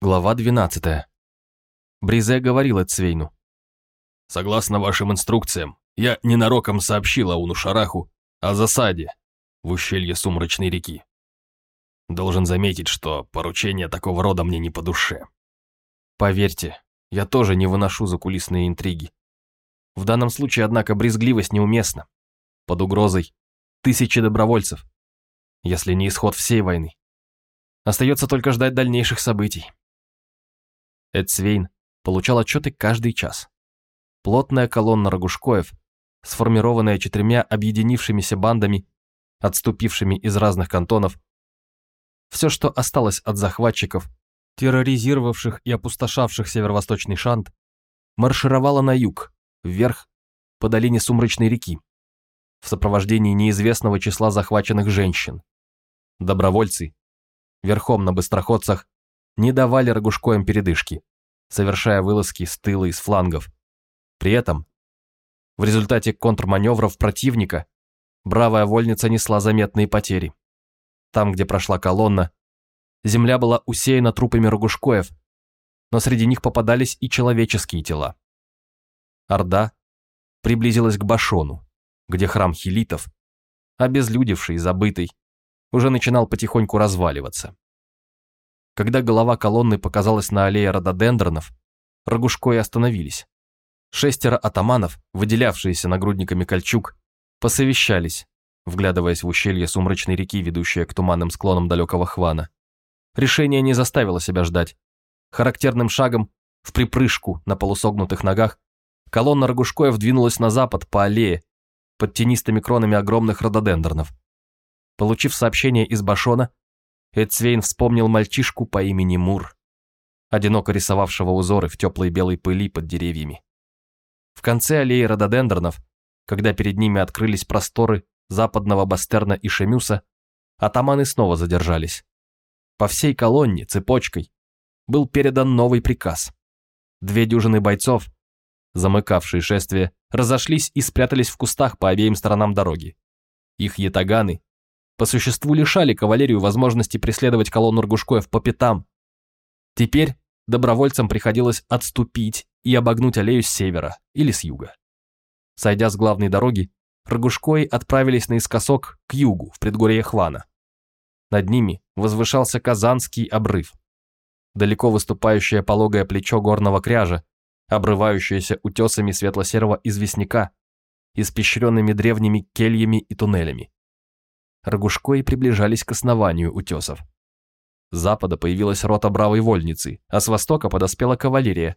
Глава 12. Бризе говорил Эцвейну. «Согласно вашим инструкциям, я ненароком сообщил Ауну Шараху о засаде в ущелье Сумрачной реки. Должен заметить, что поручение такого рода мне не по душе». «Поверьте, я тоже не выношу закулисные интриги. В данном случае, однако, брезгливость неуместна. Под угрозой тысячи добровольцев, если не исход всей войны. Остается только ждать дальнейших событий». Эдсвейн получал отчеты каждый час. Плотная колонна Рогушкоев, сформированная четырьмя объединившимися бандами, отступившими из разных кантонов, все, что осталось от захватчиков, терроризировавших и опустошавших северо-восточный Шант, маршировала на юг, вверх, по долине Сумрачной реки, в сопровождении неизвестного числа захваченных женщин. Добровольцы, верхом на быстроходцах, не давали Рогушкоям передышки, совершая вылазки с тыла и с флангов. При этом, в результате контрманевров противника, бравая вольница несла заметные потери. Там, где прошла колонна, земля была усеяна трупами Рогушкоев, но среди них попадались и человеческие тела. Орда приблизилась к Башону, где храм хилитов, обезлюдевший и забытый, уже начинал потихоньку разваливаться. Когда голова колонны показалась на аллее рододендронов, Рогушко остановились. Шестеро атаманов, выделявшиеся нагрудниками кольчуг, посовещались, вглядываясь в ущелье сумрачной реки, ведущее к туманным склонам далекого Хвана. Решение не заставило себя ждать. Характерным шагом, в припрыжку на полусогнутых ногах, колонна Рогушкоев двинулась на запад по аллее, под тенистыми кронами огромных рододендронов. Получив сообщение из Башона, Эдсвейн вспомнил мальчишку по имени Мур, одиноко рисовавшего узоры в теплой белой пыли под деревьями. В конце аллеи рододендронов, когда перед ними открылись просторы западного Бастерна и Шемюса, атаманы снова задержались. По всей колонне, цепочкой, был передан новый приказ. Две дюжины бойцов, замыкавшие шествие, разошлись и спрятались в кустах по обеим сторонам дороги. Их ятаганы по существу лишали кавалерию возможности преследовать колонну Ргушкоев по пятам. Теперь добровольцам приходилось отступить и обогнуть аллею с севера или с юга. Сойдя с главной дороги, Рогушкои отправились наискосок к югу, в предгорье Хвана. Над ними возвышался Казанский обрыв. Далеко выступающее пологое плечо горного кряжа, обрывающееся утесами светло-серого известняка, испещренными древними кельями и туннелями. Рогушкои приближались к основанию утесов. С запада появилась рота бравой вольницы, а с востока подоспела кавалерия,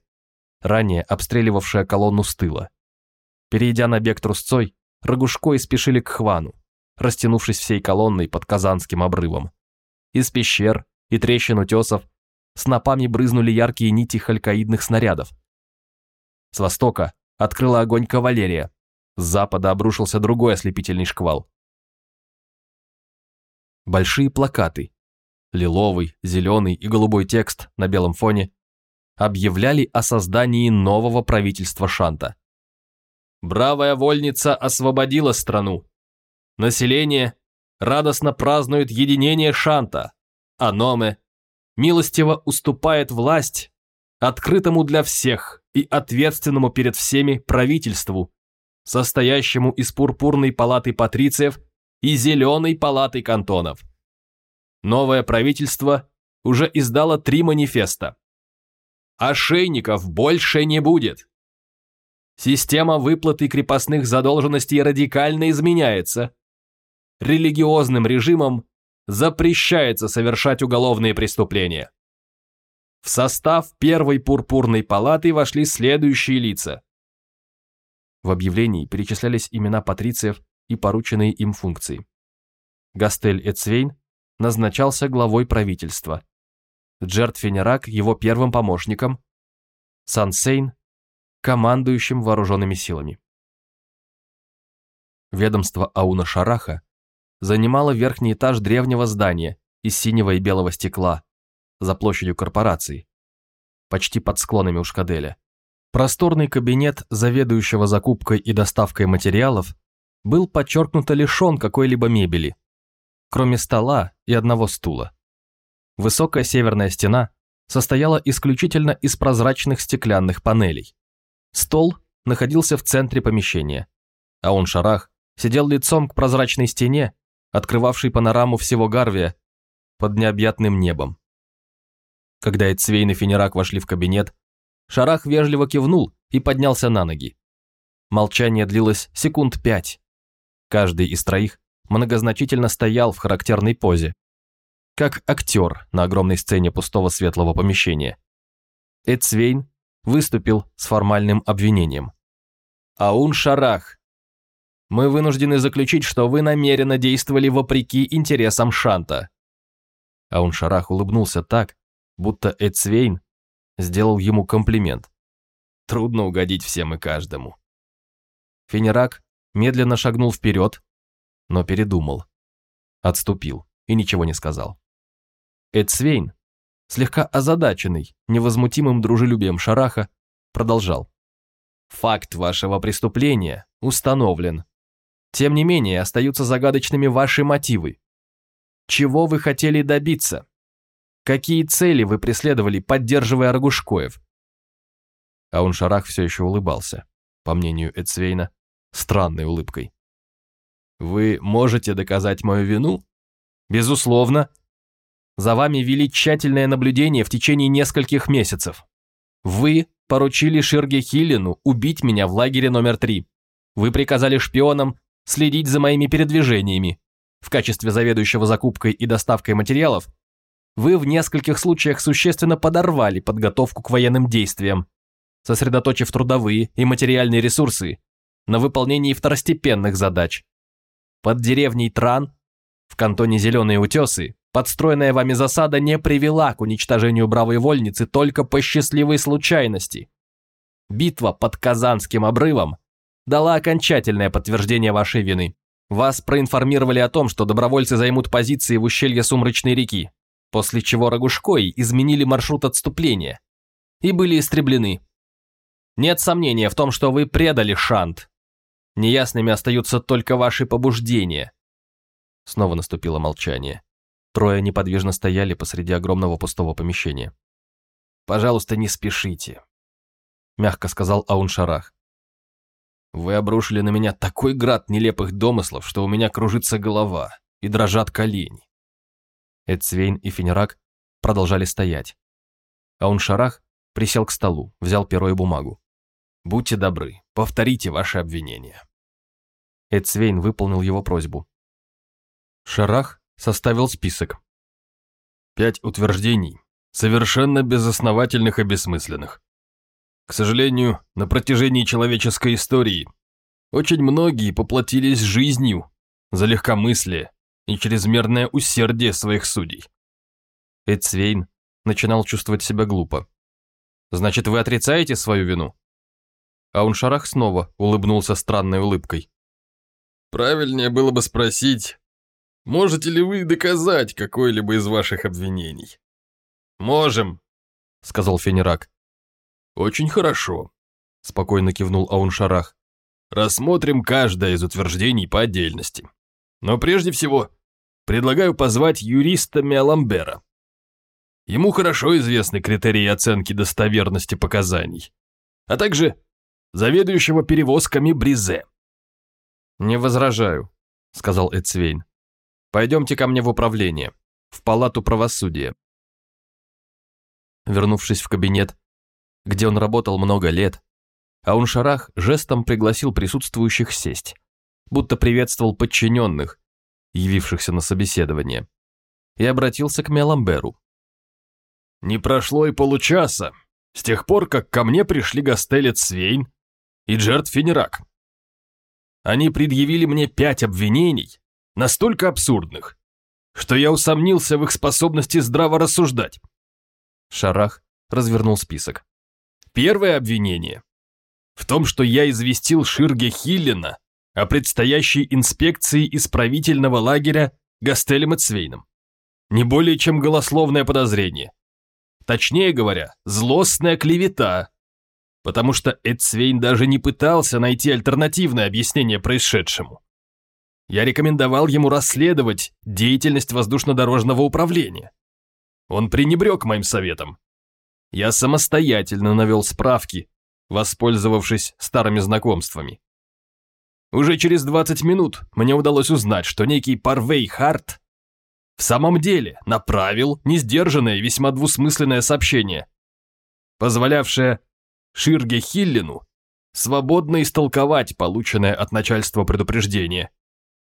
ранее обстреливавшая колонну с тыла. Перейдя на бег трусцой, Рогушкои спешили к Хвану, растянувшись всей колонной под Казанским обрывом. Из пещер и трещин утесов снопами брызнули яркие нити халькоидных снарядов. С востока открыла огонь кавалерия, с запада обрушился другой ослепительный шквал. Большие плакаты, лиловый, зеленый и голубой текст на белом фоне, объявляли о создании нового правительства Шанта. Бравая вольница освободила страну. Население радостно празднует единение Шанта, а Номе милостиво уступает власть открытому для всех и ответственному перед всеми правительству, состоящему из пурпурной палаты патрициев и Зеленой палаты кантонов. Новое правительство уже издало три манифеста. Ошейников больше не будет. Система выплаты крепостных задолженностей радикально изменяется. Религиозным режимом запрещается совершать уголовные преступления. В состав первой пурпурной палаты вошли следующие лица. В объявлении перечислялись имена патрициев и порученные им функции. Гастель Эцвейн назначался главой правительства. Джерт Фенерак его первым помощником, Сансейн – командующим вооруженными силами. Ведомство Ауна Шараха занимало верхний этаж древнего здания из синего и белого стекла за площадью корпорации, почти под склонами Ушкаделя. Просторный кабинет заведующего закупкой и доставкой материалов был подчеркнуто лишен какой-либо мебели, кроме стола и одного стула. Высокая северная стена состояла исключительно из прозрачных стеклянных панелей. Стол находился в центре помещения, а он Шарах сидел лицом к прозрачной стене, открывавшей панораму всего Гарвия под необъятным небом. Когда Эцвейн и Фенерак вошли в кабинет, Шарах вежливо кивнул и поднялся на ноги. Молчание длилось секунд пять. Каждый из троих многозначительно стоял в характерной позе, как актер на огромной сцене пустого светлого помещения. Эцвейн выступил с формальным обвинением. «Аун Шарах, мы вынуждены заключить, что вы намеренно действовали вопреки интересам Шанта». Аун Шарах улыбнулся так, будто Эцвейн сделал ему комплимент. Трудно угодить всем и каждому. Фенерак медленно шагнул вперед, но передумал. Отступил и ничего не сказал. Эдсвейн, слегка озадаченный невозмутимым дружелюбием Шараха, продолжал. «Факт вашего преступления установлен. Тем не менее, остаются загадочными ваши мотивы. Чего вы хотели добиться? Какие цели вы преследовали, поддерживая Рогушкоев?» А он Шарах все еще улыбался, по мнению Эдсвейна, странной улыбкой. Вы можете доказать мою вину? Безусловно. За вами вели тщательное наблюдение в течение нескольких месяцев. Вы поручили Ширге Хиллину убить меня в лагере номер три. Вы приказали шпионам следить за моими передвижениями. В качестве заведующего закупкой и доставкой материалов вы в нескольких случаях существенно подорвали подготовку к военным действиям, сосредоточив трудовые и материальные ресурсы на выполнении второстепенных задач. Под деревней Тран, в кантоне Зеленые Утесы, подстроенная вами засада не привела к уничтожению бравой вольницы только по счастливой случайности. Битва под Казанским обрывом дала окончательное подтверждение вашей вины. Вас проинформировали о том, что добровольцы займут позиции в ущелье Сумрачной реки, после чего Рогушкой изменили маршрут отступления и были истреблены. Нет сомнения в том, что вы предали Шант. Неясными остаются только ваши побуждения. Снова наступило молчание. Трое неподвижно стояли посреди огромного пустого помещения. «Пожалуйста, не спешите», — мягко сказал Ауншарах. «Вы обрушили на меня такой град нелепых домыслов, что у меня кружится голова и дрожат колени». Эдсвейн и Фенерак продолжали стоять. Ауншарах присел к столу, взял перо и бумагу. Будьте добры, повторите ваши обвинения. Эдсвейн выполнил его просьбу. Шарах составил список. Пять утверждений, совершенно безосновательных и бессмысленных. К сожалению, на протяжении человеческой истории очень многие поплатились жизнью за легкомыслие и чрезмерное усердие своих судей. Эдсвейн начинал чувствовать себя глупо. «Значит, вы отрицаете свою вину?» А он шарах снова улыбнулся странной улыбкой. «Правильнее было бы спросить, можете ли вы доказать какое-либо из ваших обвинений?» «Можем», — сказал Фенерак. «Очень хорошо», — спокойно кивнул Ауншарах. «Рассмотрим каждое из утверждений по отдельности. Но прежде всего, предлагаю позвать юриста Меламбера. Ему хорошо известны критерии оценки достоверности показаний, а также заведующего перевозками Бризе. «Не возражаю», — сказал Эцвейн. «Пойдемте ко мне в управление, в палату правосудия». Вернувшись в кабинет, где он работал много лет, Ауншарах жестом пригласил присутствующих сесть, будто приветствовал подчиненных, явившихся на собеседование, и обратился к Меламберу. «Не прошло и получаса, с тех пор, как ко мне пришли Гастелец Свейн и Джерт Фенерак. Они предъявили мне пять обвинений, настолько абсурдных, что я усомнился в их способности здраво рассуждать. Шарах развернул список. Первое обвинение в том, что я известил Ширге Хиллина о предстоящей инспекции исправительного лагеря Гастелем Эцвейном. Не более чем голословное подозрение. Точнее говоря, злостная клевета, потому что Эдсвейн даже не пытался найти альтернативное объяснение происшедшему. Я рекомендовал ему расследовать деятельность воздушно-дорожного управления. Он пренебрег моим советом Я самостоятельно навел справки, воспользовавшись старыми знакомствами. Уже через 20 минут мне удалось узнать, что некий Парвей Харт в самом деле направил несдержанное весьма двусмысленное сообщение, позволявшее Ширге Хиллину свободно истолковать полученное от начальства предупреждение,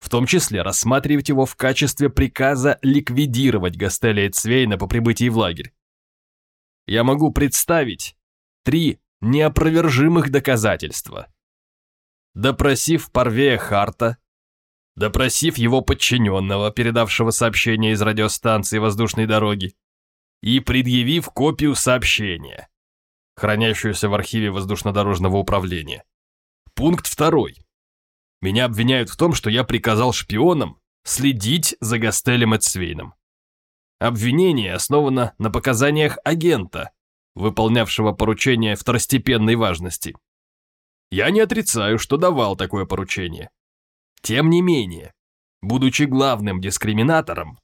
в том числе рассматривать его в качестве приказа ликвидировать Гастелия Цвейна по прибытии в лагерь. Я могу представить три неопровержимых доказательства. Допросив Парвея Харта, допросив его подчиненного, передавшего сообщение из радиостанции воздушной дороги, и предъявив копию сообщения, хранящуюся в архиве воздушно-дорожного управления. Пункт второй. Меня обвиняют в том, что я приказал шпионам следить за Гастелем Эцвейном. Обвинение основано на показаниях агента, выполнявшего поручение второстепенной важности. Я не отрицаю, что давал такое поручение. Тем не менее, будучи главным дискриминатором,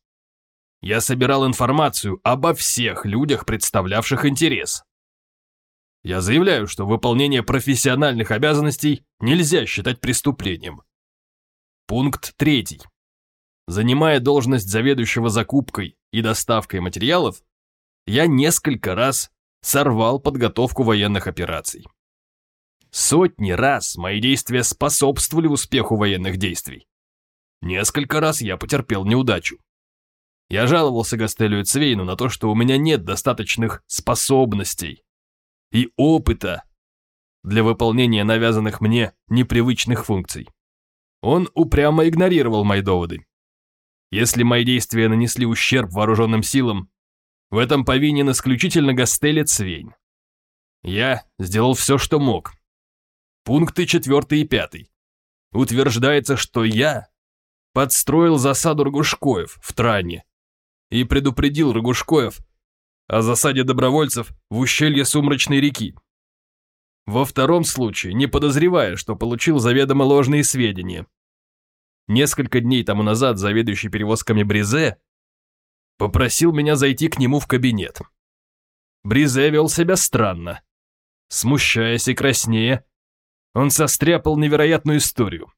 я собирал информацию обо всех людях, представлявших интерес. Я заявляю, что выполнение профессиональных обязанностей нельзя считать преступлением. Пункт третий. Занимая должность заведующего закупкой и доставкой материалов, я несколько раз сорвал подготовку военных операций. Сотни раз мои действия способствовали успеху военных действий. Несколько раз я потерпел неудачу. Я жаловался Гастелю и Цвейну на то, что у меня нет достаточных способностей и опыта для выполнения навязанных мне непривычных функций. Он упрямо игнорировал мои доводы. Если мои действия нанесли ущерб вооруженным силам, в этом повинен исключительно Гастель Цвейн. Я сделал все, что мог, Пункты 4 и 5. Утверждается, что я подстроил засаду Рогушкоев в Тране и предупредил Рогушкоев о засаде добровольцев в ущелье Сумрачной реки. Во втором случае, не подозревая, что получил заведомо ложные сведения. Несколько дней тому назад заведующий перевозками Бризе попросил меня зайти к нему в кабинет. Бризе вел себя странно. Смущаясь и краснея, он состряпал невероятную историю.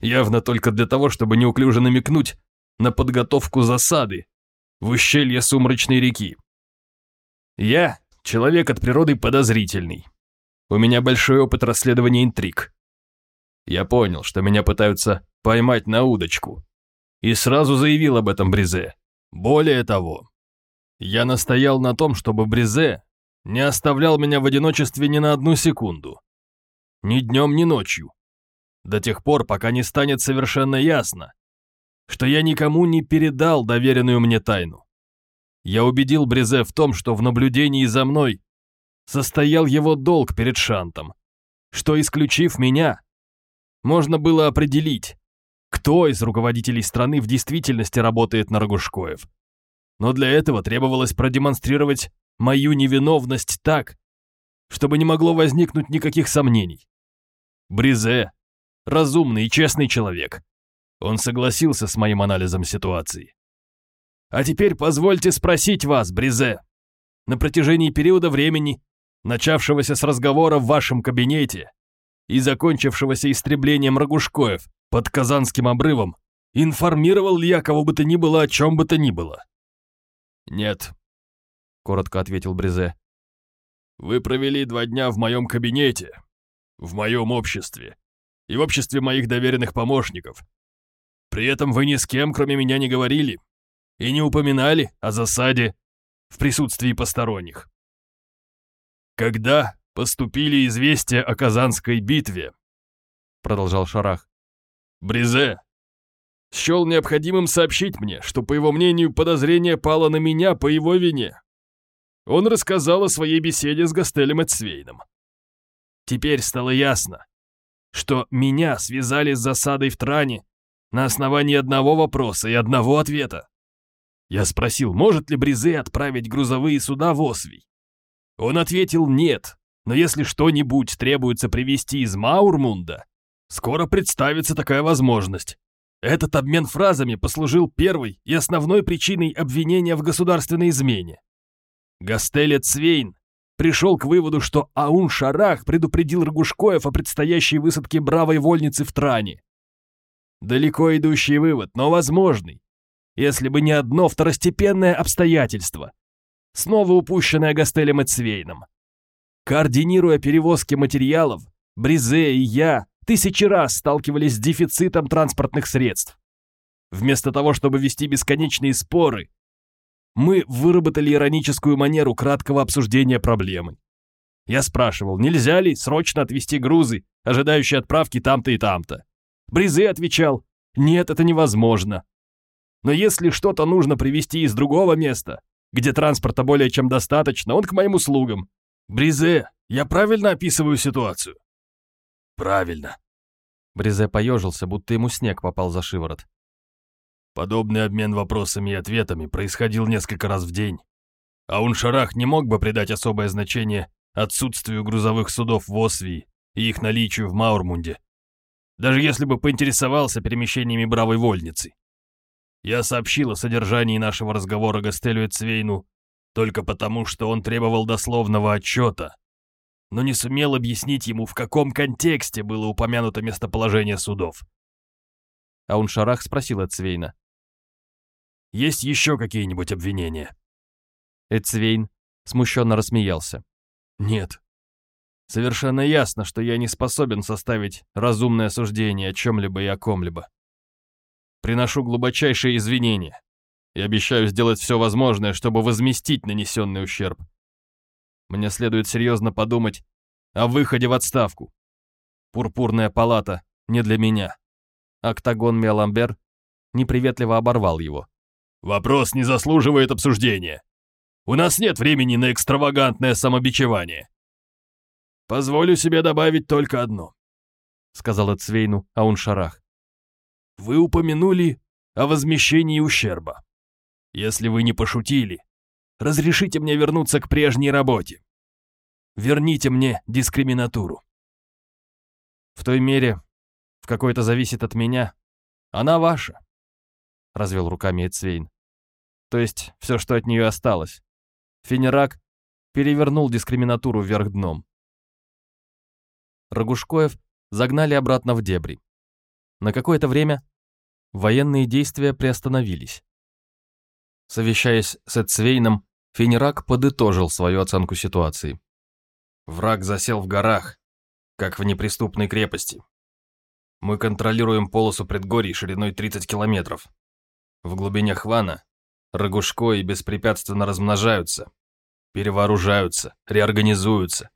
Явно только для того, чтобы неуклюже намекнуть на подготовку засады в ущелье Сумрачной реки. Я человек от природы подозрительный. У меня большой опыт расследования интриг. Я понял, что меня пытаются поймать на удочку. И сразу заявил об этом Бризе. Более того, я настоял на том, чтобы Бризе не оставлял меня в одиночестве ни на одну секунду. Ни днем, ни ночью. До тех пор, пока не станет совершенно ясно, что я никому не передал доверенную мне тайну. Я убедил Брезе в том, что в наблюдении за мной состоял его долг перед Шантом, что, исключив меня, можно было определить, кто из руководителей страны в действительности работает на Рогушкоев. Но для этого требовалось продемонстрировать мою невиновность так, чтобы не могло возникнуть никаких сомнений. Бризе – разумный и честный человек. Он согласился с моим анализом ситуации. А теперь позвольте спросить вас, Бризе. На протяжении периода времени, начавшегося с разговора в вашем кабинете и закончившегося истреблением Рогушкоев под Казанским обрывом, информировал ли я кого бы то ни было о чем бы то ни было? Нет, коротко ответил Бризе. Вы провели два дня в моем кабинете, в моем обществе и в обществе моих доверенных помощников. При этом вы ни с кем, кроме меня, не говорили и не упоминали о засаде в присутствии посторонних. Когда поступили известия о Казанской битве, продолжал Шарах, Бризе счел необходимым сообщить мне, что, по его мнению, подозрение пало на меня по его вине. Он рассказал о своей беседе с Гастелем Эцвейном. Теперь стало ясно, что меня связали с засадой в Тране на основании одного вопроса и одного ответа. Я спросил, может ли Бризе отправить грузовые суда в Освий. Он ответил нет, но если что-нибудь требуется привезти из Маурмунда, скоро представится такая возможность. Этот обмен фразами послужил первой и основной причиной обвинения в государственной измене. Гастелет Цвейн пришел к выводу, что Аун-Шарах предупредил Рогушкоев о предстоящей высадке бравой вольницы в Тране. Далеко идущий вывод, но возможный, если бы не одно второстепенное обстоятельство, снова упущенное Гастелем и Цвейном. Координируя перевозки материалов, Бризе и я тысячи раз сталкивались с дефицитом транспортных средств. Вместо того, чтобы вести бесконечные споры, мы выработали ироническую манеру краткого обсуждения проблемы. Я спрашивал, нельзя ли срочно отвезти грузы, ожидающие отправки там-то и там-то. Бризе отвечал, нет, это невозможно. Но если что-то нужно привезти из другого места, где транспорта более чем достаточно, он к моим услугам. Бризе, я правильно описываю ситуацию? Правильно. Бризе поежился, будто ему снег попал за шиворот. Подобный обмен вопросами и ответами происходил несколько раз в день. А Уншарах не мог бы придать особое значение отсутствию грузовых судов в Освии и их наличию в Маурмунде, даже если бы поинтересовался перемещениями бравой вольницы. Я сообщил о содержании нашего разговора Гастелю и Цвейну только потому, что он требовал дословного отчета, но не сумел объяснить ему, в каком контексте было упомянуто местоположение судов. А Ауншарах спросил Эцвейна. «Есть еще какие-нибудь обвинения?» Эцвейн смущенно рассмеялся. «Нет. Совершенно ясно, что я не способен составить разумное суждение о чем-либо и о ком-либо. Приношу глубочайшие извинения и обещаю сделать все возможное, чтобы возместить нанесенный ущерб. Мне следует серьезно подумать о выходе в отставку. Пурпурная палата не для меня. Октагон Меламбер неприветливо оборвал его. «Вопрос не заслуживает обсуждения. У нас нет времени на экстравагантное самобичевание. Позволю себе добавить только одно», — сказал Эцвейну Ауншарах. «Вы упомянули о возмещении ущерба. Если вы не пошутили, разрешите мне вернуться к прежней работе. Верните мне дискриминатуру». В той мере, в какой то зависит от меня, она ваша», — развел руками Эцвейн. «То есть все, что от нее осталось. Фенерак перевернул дискриминатуру вверх дном». Рогушкоев загнали обратно в дебри. На какое-то время военные действия приостановились. Совещаясь с Эцвейном, Фенерак подытожил свою оценку ситуации. Враг засел в горах, как в неприступной крепости. Мы контролируем полосу предгорий шириной 30 километров. В глубине Хвана Рогушко и беспрепятственно размножаются, перевооружаются, реорганизуются.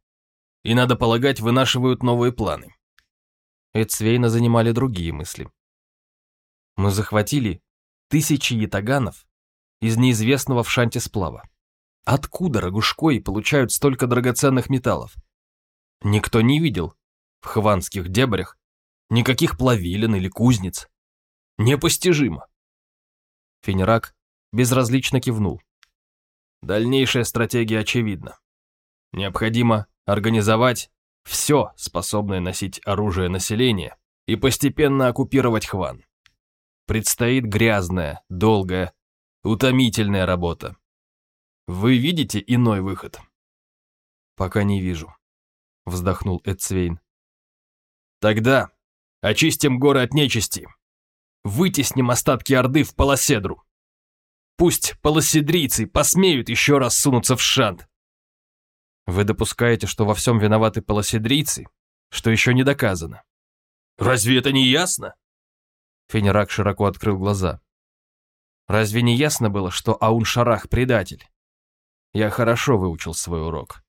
И, надо полагать, вынашивают новые планы. Эцвейна занимали другие мысли. Мы захватили тысячи ятаганов из неизвестного в шанте сплава. Откуда Рогушкои получают столько драгоценных металлов? Никто не видел в хванских дебрях Никаких плавилин или кузнец. Непостижимо. Фенерак безразлично кивнул. Дальнейшая стратегия очевидна. Необходимо организовать все, способное носить оружие населения, и постепенно оккупировать Хван. Предстоит грязная, долгая, утомительная работа. Вы видите иной выход? Пока не вижу, вздохнул Эдсвейн. Тогда Очистим горы от нечисти. Вытесним остатки Орды в Полоседру. Пусть полоседрийцы посмеют еще раз сунуться в шант. Вы допускаете, что во всем виноваты полоседрийцы, что еще не доказано. Разве это не ясно? Фенерак широко открыл глаза. Разве не ясно было, что Аун-Шарах предатель? Я хорошо выучил свой урок.